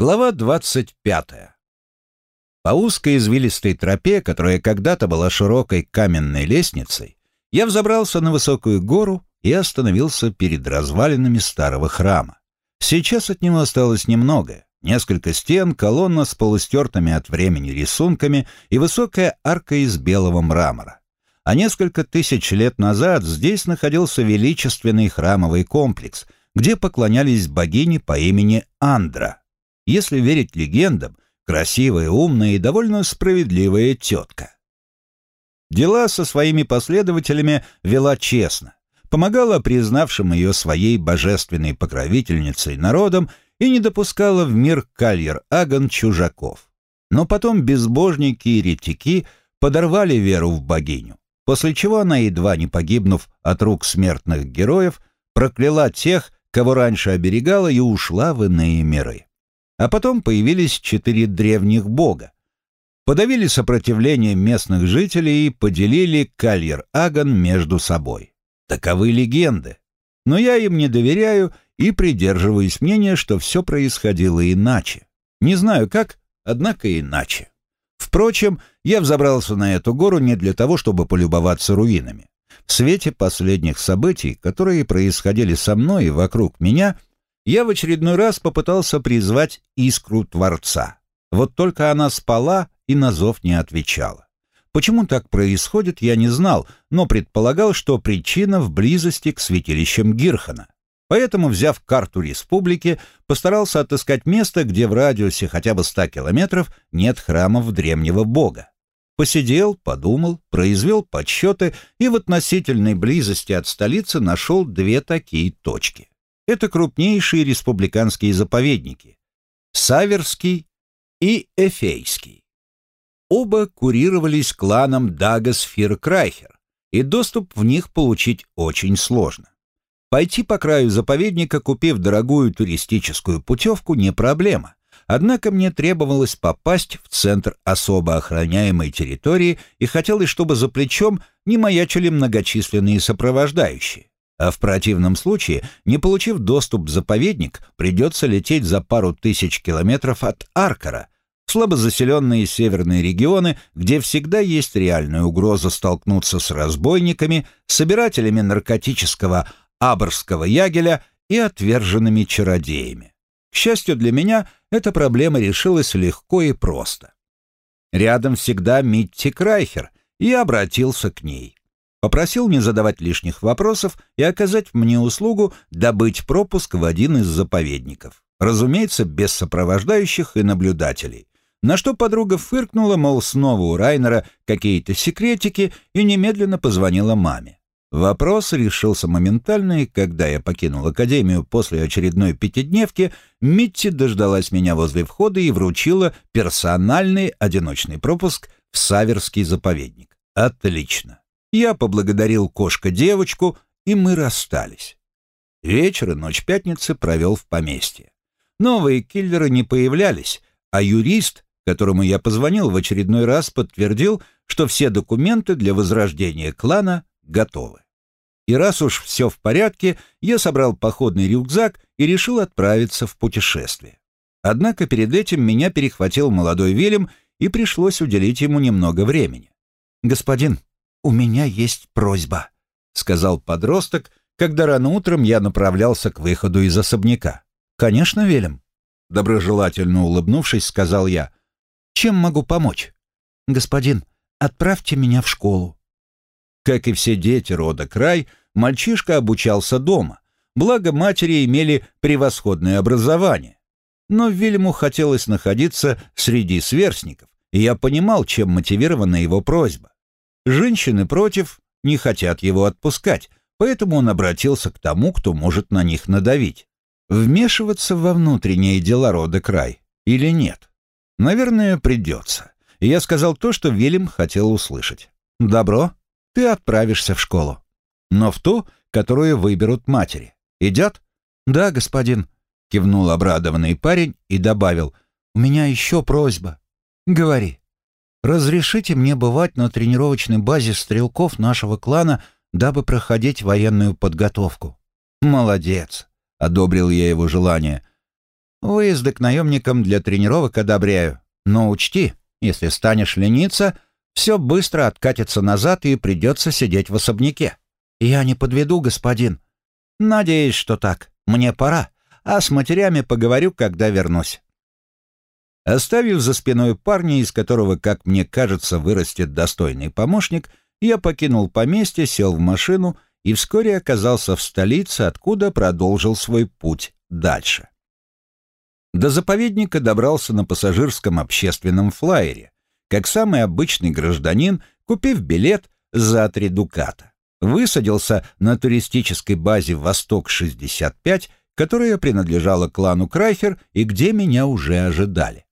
Глава 25. По узкой извилистой тропе, которая когда-то была широкой каменной лестницей, я взобрался на высокую гору и остановился перед развалинами старого храма. Сейчас от него осталось немного. Несколько стен, колонна с полустертыми от времени рисунками и высокая арка из белого мрамора. А несколько тысяч лет назад здесь находился величественный храмовый комплекс, где поклонялись богине по имени Андра. Если верить легендам, красивая, умная и довольно справедливая тетка. Дела со своими последователями вела честно, помогала признавшим ее своей божественной покровительницей народам и не допускала в мир Кальер-Аган чужаков. Но потом безбожники и ретики подорвали веру в богиню, после чего она, едва не погибнув от рук смертных героев, прокляла тех, кого раньше оберегала и ушла в иные миры. А потом появились четыре древних бога. Подавили сопротивление местных жителей и поделили Кальер-Аган между собой. Таковы легенды. Но я им не доверяю и придерживаюсь мнения, что все происходило иначе. Не знаю как, однако иначе. Впрочем, я взобрался на эту гору не для того, чтобы полюбоваться руинами. В свете последних событий, которые происходили со мной и вокруг меня, я в очередной раз попытался призвать искру Творца. Вот только она спала и на зов не отвечала. Почему так происходит, я не знал, но предполагал, что причина в близости к святилищам Гирхана. Поэтому, взяв карту республики, постарался отыскать место, где в радиусе хотя бы ста километров нет храмов древнего бога. Посидел, подумал, произвел подсчеты и в относительной близости от столицы нашел две такие точки. Это крупнейшие республиканские заповедники – Саверский и Эфейский. Оба курировались кланом Дагас Фиркрайхер, и доступ в них получить очень сложно. Пойти по краю заповедника, купив дорогую туристическую путевку, не проблема. Однако мне требовалось попасть в центр особо охраняемой территории и хотелось, чтобы за плечом не маячили многочисленные сопровождающие. А в противном случае, не получив доступ в заповедник, придется лететь за пару тысяч километров от Аркара, слабозаселенные северные регионы, где всегда есть реальная угроза столкнуться с разбойниками, собирателями наркотического абрского ягеля и отверженными чародеями. К счастью для меня, эта проблема решилась легко и просто. Рядом всегда Митти Крайхер, и обратился к ней. Попросил не задавать лишних вопросов и оказать мне услугу добыть пропуск в один из заповедников. Разумеется, без сопровождающих и наблюдателей. На что подруга фыркнула, мол, снова у Райнера какие-то секретики, и немедленно позвонила маме. Вопрос решился моментально, и когда я покинул академию после очередной пятидневки, Митти дождалась меня возле входа и вручила персональный одиночный пропуск в Саверский заповедник. Отлично. Я поблагодарил кошка-девочку, и мы расстались. Вечер и ночь пятницы провел в поместье. Новые киллеры не появлялись, а юрист, которому я позвонил в очередной раз, подтвердил, что все документы для возрождения клана готовы. И раз уж все в порядке, я собрал походный рюкзак и решил отправиться в путешествие. Однако перед этим меня перехватил молодой Вильям, и пришлось уделить ему немного времени. «Господин, у меня есть просьба», — сказал подросток, когда рано утром я направлялся к выходу из особняка. «Конечно, Велем», — доброжелательно улыбнувшись, сказал я. «Чем могу помочь?» «Господин, отправьте меня в школу». Как и все дети рода Край, мальчишка обучался дома, благо матери имели превосходное образование. Но Вильяму хотелось находиться среди сверстников, и я понимал, чем мотивирована его просьба. Женщины против, не хотят его отпускать, поэтому он обратился к тому, кто может на них надавить. Вмешиваться во внутренние дела рода край или нет? Наверное, придется. Я сказал то, что Вильям хотел услышать. «Добро, ты отправишься в школу. Но в ту, которую выберут матери. Идет?» «Да, господин», — кивнул обрадованный парень и добавил. «У меня еще просьба». «Говори». Разрешите мне бывать на тренировочной базе стрелков нашего клана, дабы проходить военную подготовку». «Молодец», — одобрил я его желание. Выезды к наемникам для тренировок одобряю. Но учти, если станешь лениться, все быстро откатится назад и придется сидеть в особняке. Я не подведу, господин. Надеюсь, что так. Мне пора, а с матерями поговорю, когда вернусь. Оставив за спиной парня, из которого, как мне кажется, вырастет достойный помощник, я покинул поместье, сел в машину и вскоре оказался в столице, откуда продолжил свой путь дальше. До заповедника добрался на пассажирском общественном флайере, как самый обычный гражданин, купив билет за три дуката. Высадился на туристической базе «Восток-65», которая принадлежала клану Крайхер и где меня уже ожидали.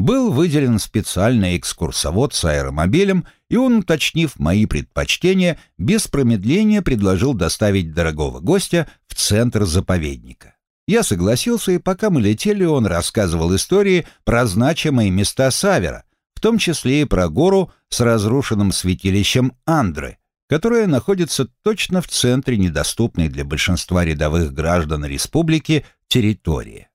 Был выделен специальный экскурсовод с аэромобилем, и он, уточнив мои предпочтения, без промедления предложил доставить дорогого гостя в центр заповедника. Я согласился, и пока мы летели, он рассказывал истории про значимые места Савера, в том числе и про гору с разрушенным святилищем Андры, которая находится точно в центре недоступной для большинства рядовых граждан республики территории.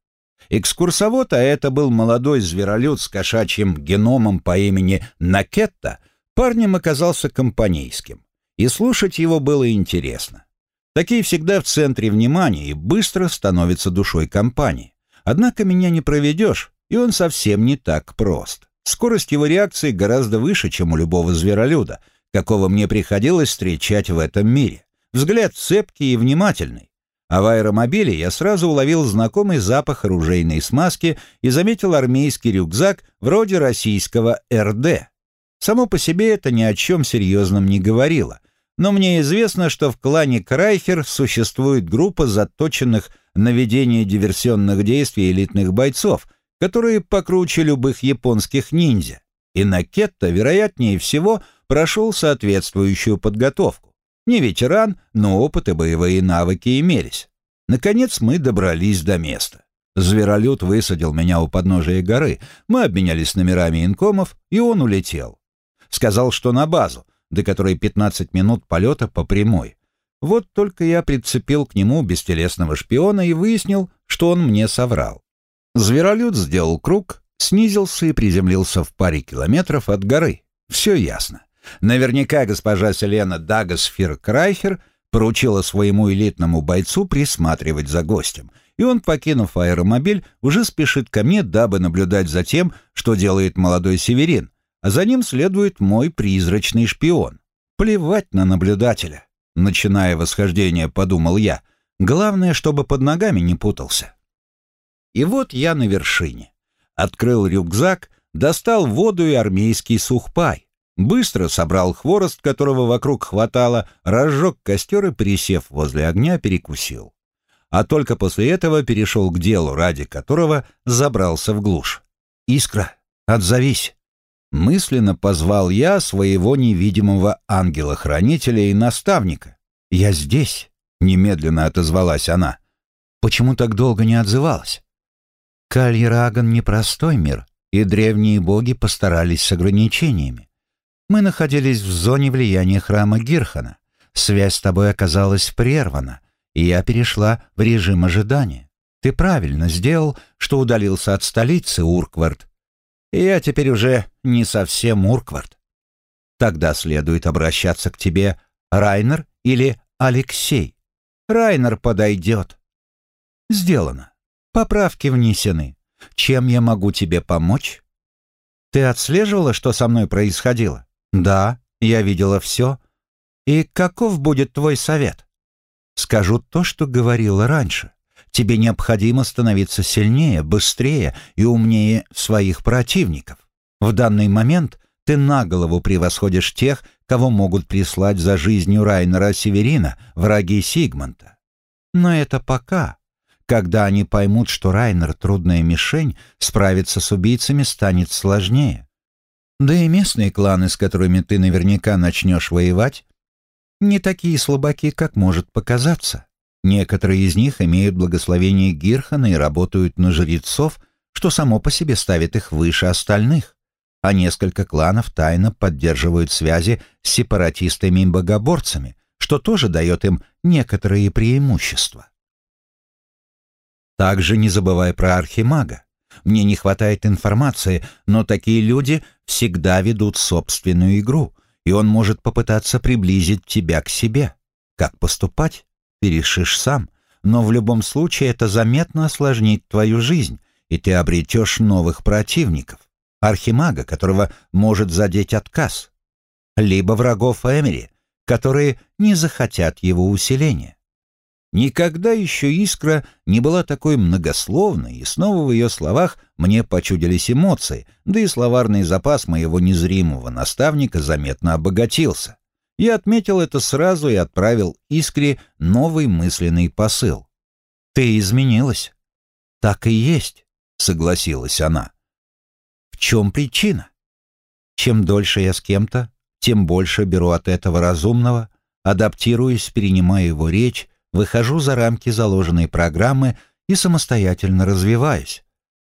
Экскурсовод, а это был молодой зверолюд с кошачьим геномом по имени Накетта, парнем оказался компанейским, и слушать его было интересно. Такие всегда в центре внимания и быстро становятся душой компании. Однако меня не проведешь, и он совсем не так прост. Скорость его реакции гораздо выше, чем у любого зверолюда, какого мне приходилось встречать в этом мире. Взгляд цепкий и внимательный. А в аэромобиле я сразу уловил знакомый запах оружейной смазки и заметил армейский рюкзак вроде российского РД. Само по себе это ни о чем серьезном не говорило, но мне известно, что в клане Крайхер существует группа заточенных на ведение диверсионных действий элитных бойцов, которые покруче любых японских ниндзя. И Накетта, вероятнее всего, прошел соответствующую подготовку. Не ветеран, но опыт и боевые навыки имелись. Наконец мы добрались до места. Зверолюд высадил меня у подножия горы, мы обменялись номерами инкомов, и он улетел. Сказал, что на базу, до которой 15 минут полета по прямой. Вот только я прицепил к нему бестелесного шпиона и выяснил, что он мне соврал. Зверолюд сделал круг, снизился и приземлился в паре километров от горы. Все ясно. Наверняка госпожа Селена Дагасфир Крайхер поручила своему элитному бойцу присматривать за гостем, и он, покинув аэромобиль, уже спешит ко мне, дабы наблюдать за тем, что делает молодой северин, а за ним следует мой призрачный шпион. Плевать на наблюдателя. Начиная восхождение, подумал я. Главное, чтобы под ногами не путался. И вот я на вершине. Открыл рюкзак, достал воду и армейский сухпай. Быстро собрал хворост, которого вокруг хватало, разжег костер и, присев возле огня, перекусил. А только после этого перешел к делу, ради которого забрался в глушь. «Искра, отзовись!» Мысленно позвал я своего невидимого ангела-хранителя и наставника. «Я здесь», — немедленно отозвалась она. «Почему так долго не отзывалась?» Кальераган — непростой мир, и древние боги постарались с ограничениями. Мы находились в зоне влияния храма Гирхана. Связь с тобой оказалась прервана, и я перешла в режим ожидания. Ты правильно сделал, что удалился от столицы, Урквард, я теперь уже не совсем Урквард. Тогда следует обращаться к тебе Райнер или Алексей. Райнер подойдет. Сделано. Поправки внесены. Чем я могу тебе помочь? Ты отслеживала, что со мной происходило? Да, я видела все. И каков будет твой совет? Скажу то, что говорила раньше. Тебе необходимо становиться сильнее, быстрее и умнее своих противников. В данный момент ты на голову превосходишь тех, кого могут прислать за жизнью Райнера Северина, враги Сигмонта. Но это пока. Когда они поймут, что Райнер — трудная мишень, справиться с убийцами станет сложнее. Да и местные кланы, с которыми ты наверняка начнешь воевать, не такие слабаки, как может показаться. Некоторые из них имеют благословение Гирхана и работают на жрецов, что само по себе ставит их выше остальных, а несколько кланов тайно поддерживают связи с сепаратистами и богоборцами, что тоже дает им некоторые преимущества. Также не забывай про архимага. Мне не хватает информации, но такие люди всегда ведут собственную игру, и он может попытаться приблизить тебя к себе. Как поступать? Ты сам, но в любом случае это заметно осложнит твою жизнь, и ты обретешь новых противников. Архимага, которого может задеть отказ. Либо врагов Эмери, которые не захотят его усиления. Никогда еще искра не была такой многословной, и снова в ее словах мне почудились эмоции, да и словарный запас моего незримого наставника заметно обогатился. Я отметил это сразу и отправил искре новый мысленный посыл. «Ты изменилась». «Так и есть», — согласилась она. «В чем причина?» «Чем дольше я с кем-то, тем больше беру от этого разумного, адаптируюсь, принимая его речь, выхожу за рамки заложенной программы и самостоятельно развиваюсь.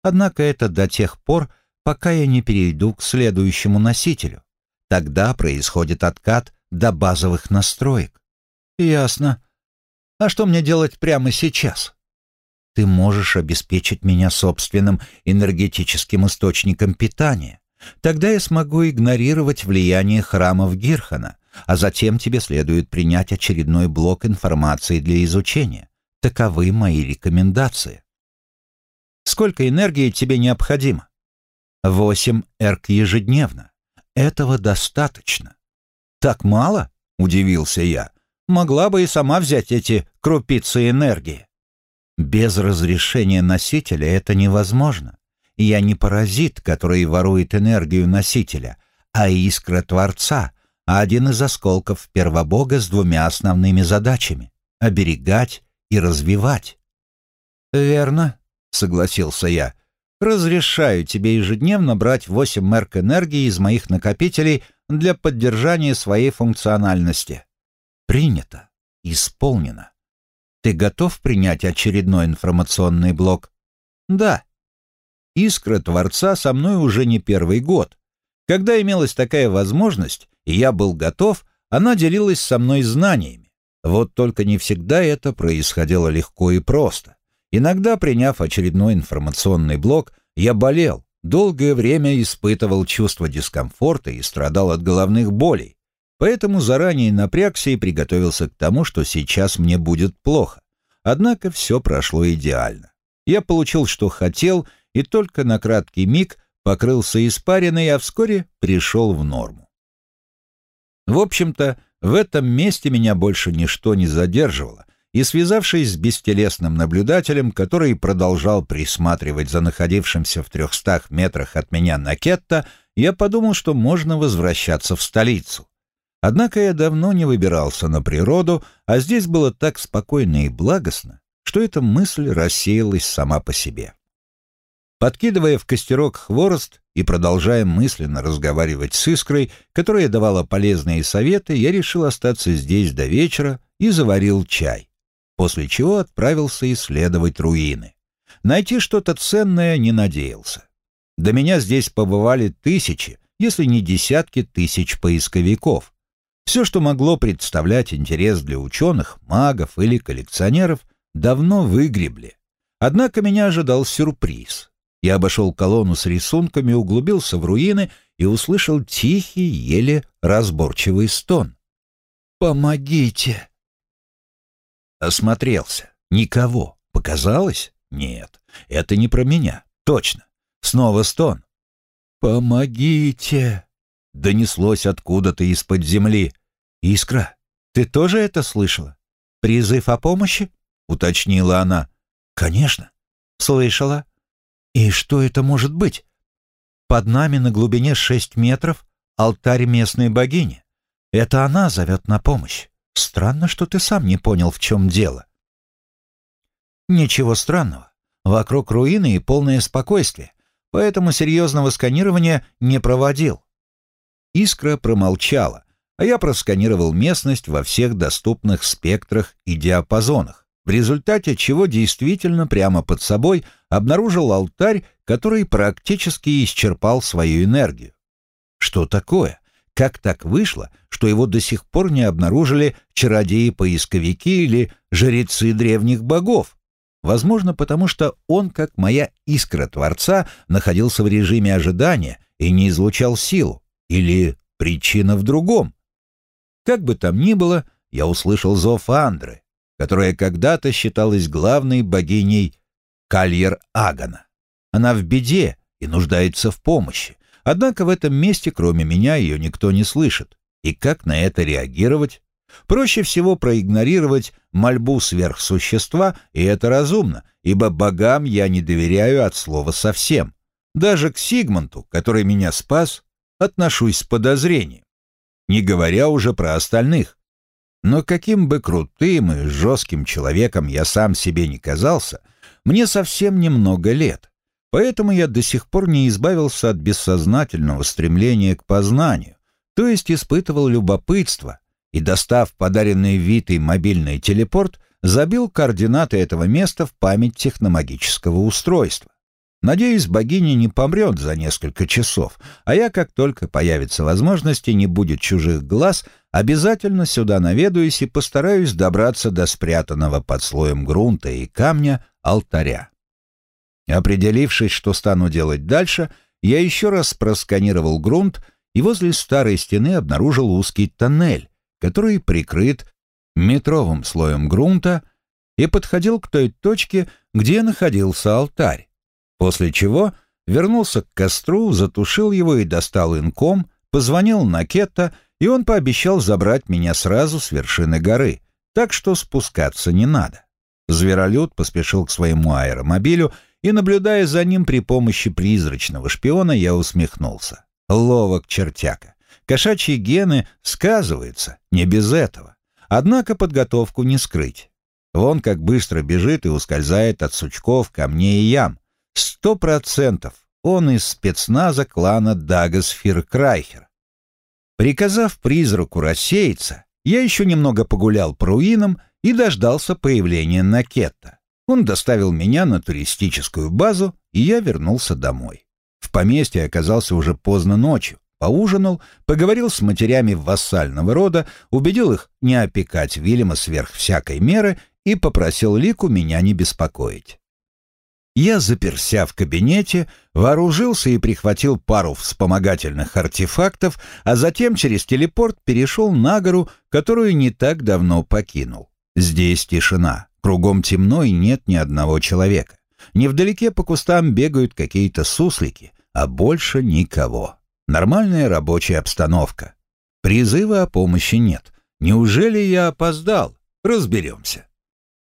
Однако это до тех пор, пока я не перейду к следующему носителю. Тогда происходит откат до базовых настроек. Ясно. А что мне делать прямо сейчас? Ты можешь обеспечить меня собственным энергетическим источником питания. Тогда я смогу игнорировать влияние храмов Гирхана, а затем тебе следует принять очередной блок информации для изучения. Таковы мои рекомендации. Сколько энергии тебе необходимо? Восемь эрк ежедневно. Этого достаточно. Так мало? Удивился я. Могла бы и сама взять эти крупицы энергии. Без разрешения носителя это невозможно. Я не паразит, который ворует энергию носителя, а искра Творца — один из осколков первобога с двумя основными задачами — оберегать и развивать. «Верно», — согласился я. «Разрешаю тебе ежедневно брать 8 мерк энергии из моих накопителей для поддержания своей функциональности». «Принято. Исполнено. Ты готов принять очередной информационный блок?» «Да». «Искра Творца со мной уже не первый год. Когда имелась такая возможность, и я был готов, она делилась со мной знаниями. Вот только не всегда это происходило легко и просто. Иногда, приняв очередной информационный блок, я болел, долгое время испытывал чувство дискомфорта и страдал от головных болей. Поэтому заранее напрягся и приготовился к тому, что сейчас мне будет плохо. Однако все прошло идеально. Я получил, что хотел, и только на краткий миг покрылся испариной, а вскоре пришел в норму. В общем-то, в этом месте меня больше ничто не задерживало, и, связавшись с бестелесным наблюдателем, который продолжал присматривать за находившимся в трехстах метрах от меня Накетта, я подумал, что можно возвращаться в столицу. Однако я давно не выбирался на природу, а здесь было так спокойно и благостно, что эта мысль рассеялась сама по себе. Подкидывая в костерок хворост и продолжая мысленно разговаривать с Искрой, которая давала полезные советы, я решил остаться здесь до вечера и заварил чай, после чего отправился исследовать руины. Найти что-то ценное не надеялся. До меня здесь побывали тысячи, если не десятки тысяч поисковиков. Все, что могло представлять интерес для ученых, магов или коллекционеров, давно выгребли. Однако меня ожидал сюрприз — я обошел колонну с рисунками, углубился в руины и услышал тихий, еле разборчивый стон. «Помогите!» Осмотрелся. Никого. Показалось? Нет. Это не про меня. Точно. Снова стон. «Помогите!» Донеслось откуда-то из-под земли. «Искра, ты тоже это слышала? Призыв о помощи?» — уточнила она. «Конечно. Слышала. И что это может быть? Под нами на глубине шесть метров алтарь местной богини. Это она зовет на помощь. Странно, что ты сам не понял, в чем дело. Ничего странного. Вокруг руины и полное спокойствие, поэтому серьезного сканирования не проводил. Искра промолчала, а я просканировал местность во всех доступных спектрах и диапазонах в результате чего действительно прямо под собой обнаружил алтарь, который практически исчерпал свою энергию. Что такое? Как так вышло, что его до сих пор не обнаружили чародеи-поисковики или жрецы древних богов? Возможно, потому что он, как моя искра Творца, находился в режиме ожидания и не излучал силу. Или причина в другом. Как бы там ни было, я услышал зов Андры, которая когда-то считалась главной богиней Кальер Агана. Она в беде и нуждается в помощи. Однако в этом месте, кроме меня, ее никто не слышит. И как на это реагировать? Проще всего проигнорировать мольбу сверхсущества, и это разумно, ибо богам я не доверяю от слова совсем. Даже к Сигмунту, который меня спас, отношусь с подозрением. Не говоря уже про остальных. Но каким бы крутым и жестким человеком я сам себе не казался, мне совсем немного лет. Поэтому я до сих пор не избавился от бессознательного стремления к познанию, то есть испытывал любопытство, и, достав подаренный Витой мобильный телепорт, забил координаты этого места в память техномагического устройства. Надеюсь, богиня не помрет за несколько часов, а я, как только появится возможность и не будет чужих глаз, обязательно сюда наведаюсь и постараюсь добраться до спрятанного под слоем грунта и камня алтаря. Определившись, что стану делать дальше, я еще раз просканировал грунт и возле старой стены обнаружил узкий тоннель, который прикрыт метровым слоем грунта и подходил к той точке, где находился алтарь после чего вернулся к костру, затушил его и достал инком, позвонил на Кетта, и он пообещал забрать меня сразу с вершины горы, так что спускаться не надо. Зверолюд поспешил к своему аэромобилю, и, наблюдая за ним при помощи призрачного шпиона, я усмехнулся. Ловок чертяка. Кошачьи гены сказываются, не без этого. Однако подготовку не скрыть. Вон как быстро бежит и ускользает от сучков, камней и ям. Сто процентов он из спецназа клана Дагас Фиркрайхер. Приказав призраку рассеяться, я еще немного погулял по руинам и дождался появления Накетта. Он доставил меня на туристическую базу, и я вернулся домой. В поместье оказался уже поздно ночью, поужинал, поговорил с матерями вассального рода, убедил их не опекать Вильяма сверх всякой меры и попросил Лику меня не беспокоить. Я заперся в кабинете, вооружился и прихватил пару вспомогательных артефактов, а затем через телепорт перешел на гору, которую не так давно покинул. Здесь тишина, кругом темно и нет ни одного человека. Невдалеке по кустам бегают какие-то суслики, а больше никого. Нормальная рабочая обстановка. Призыва о помощи нет. Неужели я опоздал? Разберемся.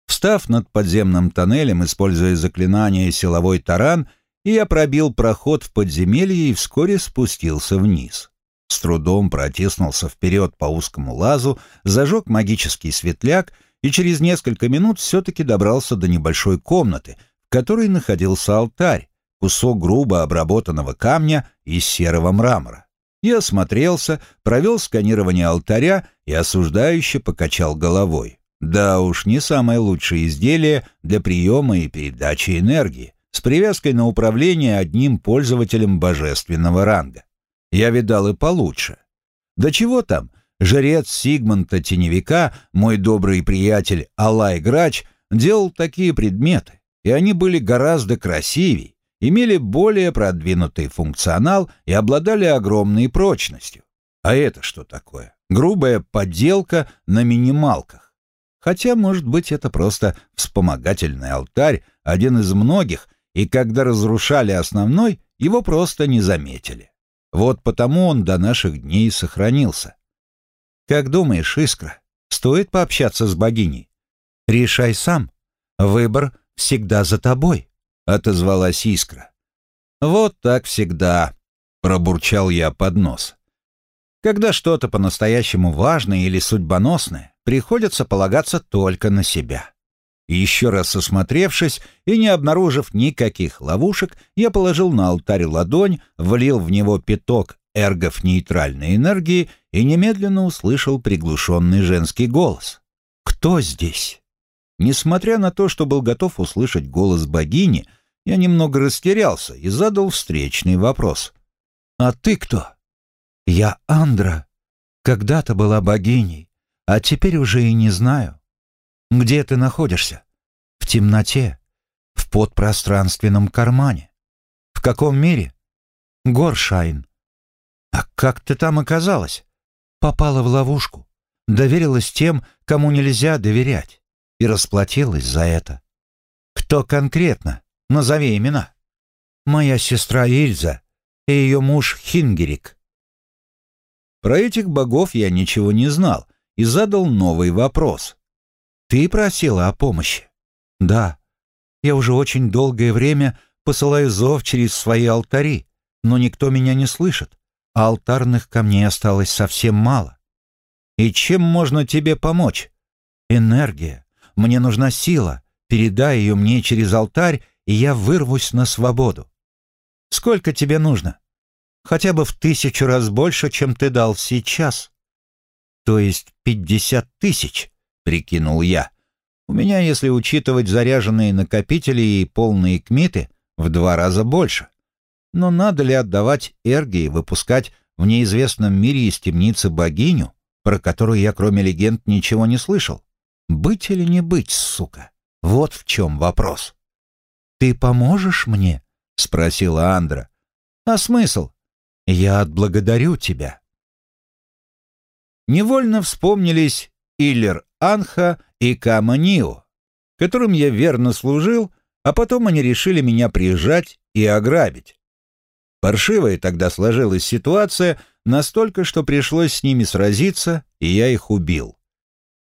Встав над подземным тоннелем, используя заклинание «Силовой таран», я пробил проход в подземелье и вскоре спустился вниз. С трудом протиснулся вперед по узкому лазу, зажег магический светляк и через несколько минут все-таки добрался до небольшой комнаты, в которой находился алтарь, кусок грубо обработанного камня из серого мрамора. Я осмотрелся, провел сканирование алтаря и осуждающе покачал головой. Да уж, не самое лучшее изделие для приема и передачи энергии, с привязкой на управление одним пользователем божественного ранга. Я видал и получше. Да чего там, жрец Сигмонта Теневика, мой добрый приятель Алай Грач, делал такие предметы, и они были гораздо красивее, имели более продвинутый функционал и обладали огромной прочностью. А это что такое? Грубая подделка на минималках. Хотя, может быть, это просто вспомогательный алтарь, один из многих, и когда разрушали основной, его просто не заметили. Вот потому он до наших дней сохранился. Как думаешь, Искра, стоит пообщаться с богиней? Решай сам. Выбор всегда за тобой, — отозвалась Искра. Вот так всегда, — пробурчал я под нос. Когда что-то по-настоящему важное или судьбоносное, приходится полагаться только на себя. еще раз осмотревшись и не обнаружив никаких ловушек, я положил на алтарь ладонь, влил в него пяток эргов нейтральной энергии и немедленно услышал приглушенный женский голос. «Кто здесь?» Несмотря на то, что был готов услышать голос богини, я немного растерялся и задал встречный вопрос. «А ты кто?» «Я Андра. Когда-то была богиней а теперь уже и не знаю. Где ты находишься? В темноте, в подпространственном кармане. В каком мире? Горшайн. А как ты там оказалась? Попала в ловушку. Доверилась тем, кому нельзя доверять. И расплатилась за это. Кто конкретно? Назови имена. Моя сестра Ильза и ее муж Хингерик. Про этих богов я ничего не знал и задал новый вопрос. Ты просила о помощи? Да. Я уже очень долгое время посылаю зов через свои алтари, но никто меня не слышит, а алтарных камней осталось совсем мало. И чем можно тебе помочь? Энергия. Мне нужна сила. Передай ее мне через алтарь, и я вырвусь на свободу. Сколько тебе нужно? Хотя бы в тысячу раз больше, чем ты дал сейчас. То есть пятьдесят тысяч, прикинул я. У меня, если учитывать заряженные накопители и полные кмиты, в два раза больше. Но надо ли отдавать Эрги и выпускать в неизвестном мире из темницы богиню, про которую я кроме легенд ничего не слышал? Быть или не быть, сука? Вот в чем вопрос. «Ты поможешь мне?» — спросила Андра. «А смысл? Я отблагодарю тебя». Невольно вспомнились Иллер Анха и Кама Нио, которым я верно служил, а потом они решили меня приезжать и ограбить. Паршивая тогда сложилась ситуация настолько, что пришлось с ними сразиться, и я их убил.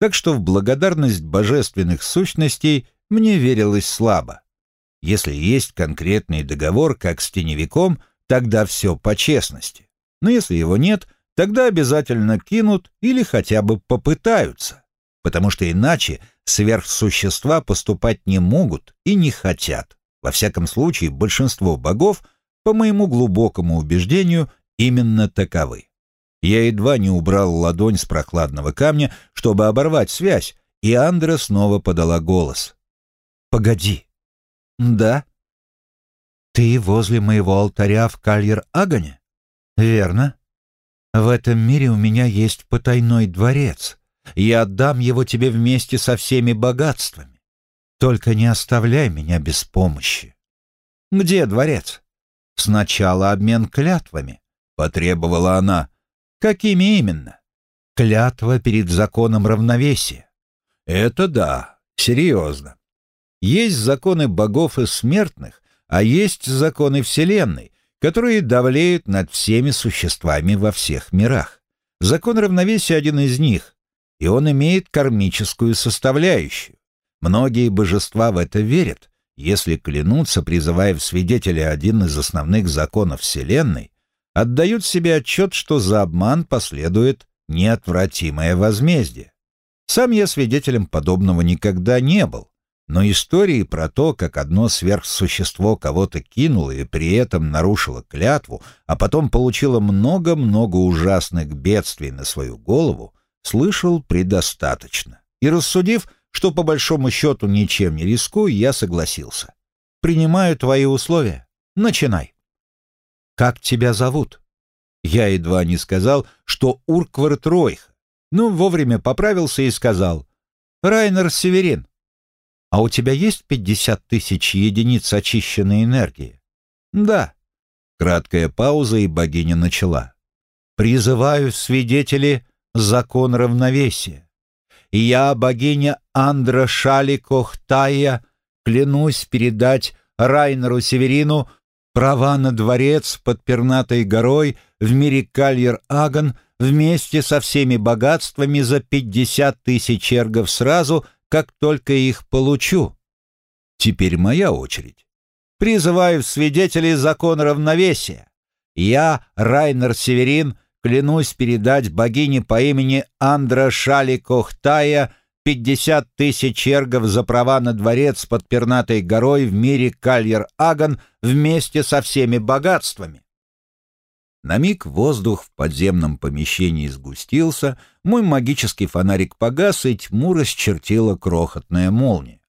Так что в благодарность божественных сущностей мне верилось слабо. Если есть конкретный договор, как с теневиком, тогда все по честности. Но если его нет, тогда обязательно кинут или хотя бы попытаются, потому что иначе сверхсущества поступать не могут и не хотят. Во всяком случае, большинство богов, по моему глубокому убеждению, именно таковы. Я едва не убрал ладонь с прохладного камня, чтобы оборвать связь, и Андра снова подала голос. «Погоди, «Да». «Ты возле моего алтаря в Кальер-Агане?» «Верно. В этом мире у меня есть потайной дворец. Я отдам его тебе вместе со всеми богатствами. Только не оставляй меня без помощи». «Где дворец?» «Сначала обмен клятвами», — потребовала она. «Какими именно?» «Клятва перед законом равновесия». «Это да, серьезно. Есть законы богов и смертных, а есть законы Вселенной, которые давлеют над всеми существами во всех мирах. Закон равновесия один из них, и он имеет кармическую составляющую. Многие божества в это верят, если клянутся, призывая в свидетели один из основных законов Вселенной, отдают себе отчет, что за обман последует неотвратимое возмездие. Сам я свидетелем подобного никогда не был, но истории про то, как одно сверхсущество кого-то кинуло и при этом нарушило клятву, а потом получило много-много ужасных бедствий на свою голову, слышал предостаточно. И рассудив, что по большому счету ничем не рискую, я согласился. «Принимаю твои условия. Начинай». «Как тебя зовут?» Я едва не сказал, что Урквард Ройх, но вовремя поправился и сказал «Райнер Северин». «А у тебя есть пятьдесят тысяч единиц очищенной энергии?» «Да». Краткая пауза, и богиня начала. «Призываю свидетели закон равновесия. Я, богиня Андра Шали клянусь передать Райнеру Северину права на дворец под пернатой горой в мире Кальер-Аган вместе со всеми богатствами за пятьдесят тысяч эргов сразу — как только их получу. Теперь моя очередь. Призываю свидетелей закона равновесия. Я, Райнер Северин, клянусь передать богине по имени Андра Шали Кохтая пятьдесят тысяч эргов за права на дворец под пернатой горой в мире Кальер-Аган вместе со всеми богатствами. На миг воздух в подземном помещении сгустился, мой магический фонарик погас, и тьму расчертила крохотная молния.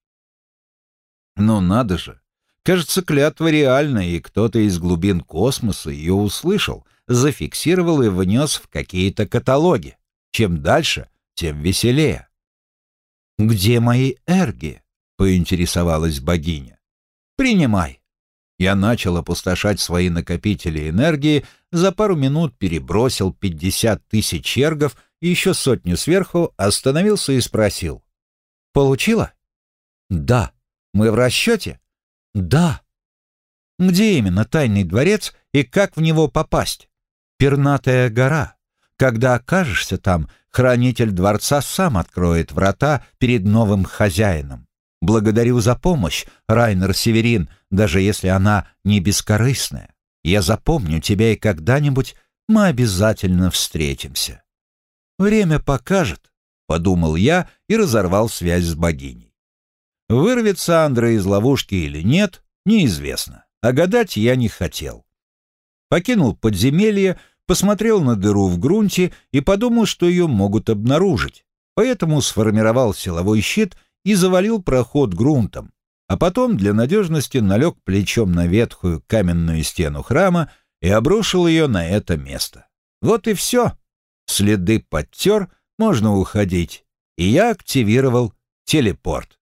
Но надо же! Кажется, клятва реальна, и кто-то из глубин космоса ее услышал, зафиксировал и внес в какие-то каталоги. Чем дальше, тем веселее. «Где мои эрги?» поинтересовалась богиня. «Принимай». Я начал опустошать свои накопители энергии, за пару минут перебросил пятьдесят тысяч чергов и еще сотню сверху, остановился и спросил. «Получила?» «Да». «Мы в расчете?» «Да». «Где именно тайный дворец и как в него попасть?» «Пернатая гора. Когда окажешься там, хранитель дворца сам откроет врата перед новым хозяином. Благодарю за помощь, Райнер Северин, даже если она не бескорыстная. Я запомню тебя, и когда-нибудь мы обязательно встретимся. Время покажет, — подумал я и разорвал связь с богиней. Вырвется Андра из ловушки или нет, неизвестно, а гадать я не хотел. Покинул подземелье, посмотрел на дыру в грунте и подумал, что ее могут обнаружить, поэтому сформировал силовой щит — и завалил проход грунтом, а потом для надежности налег плечом на ветхую каменную стену храма и обрушил ее на это место. Вот и все. Следы подтер, можно уходить, и я активировал телепорт.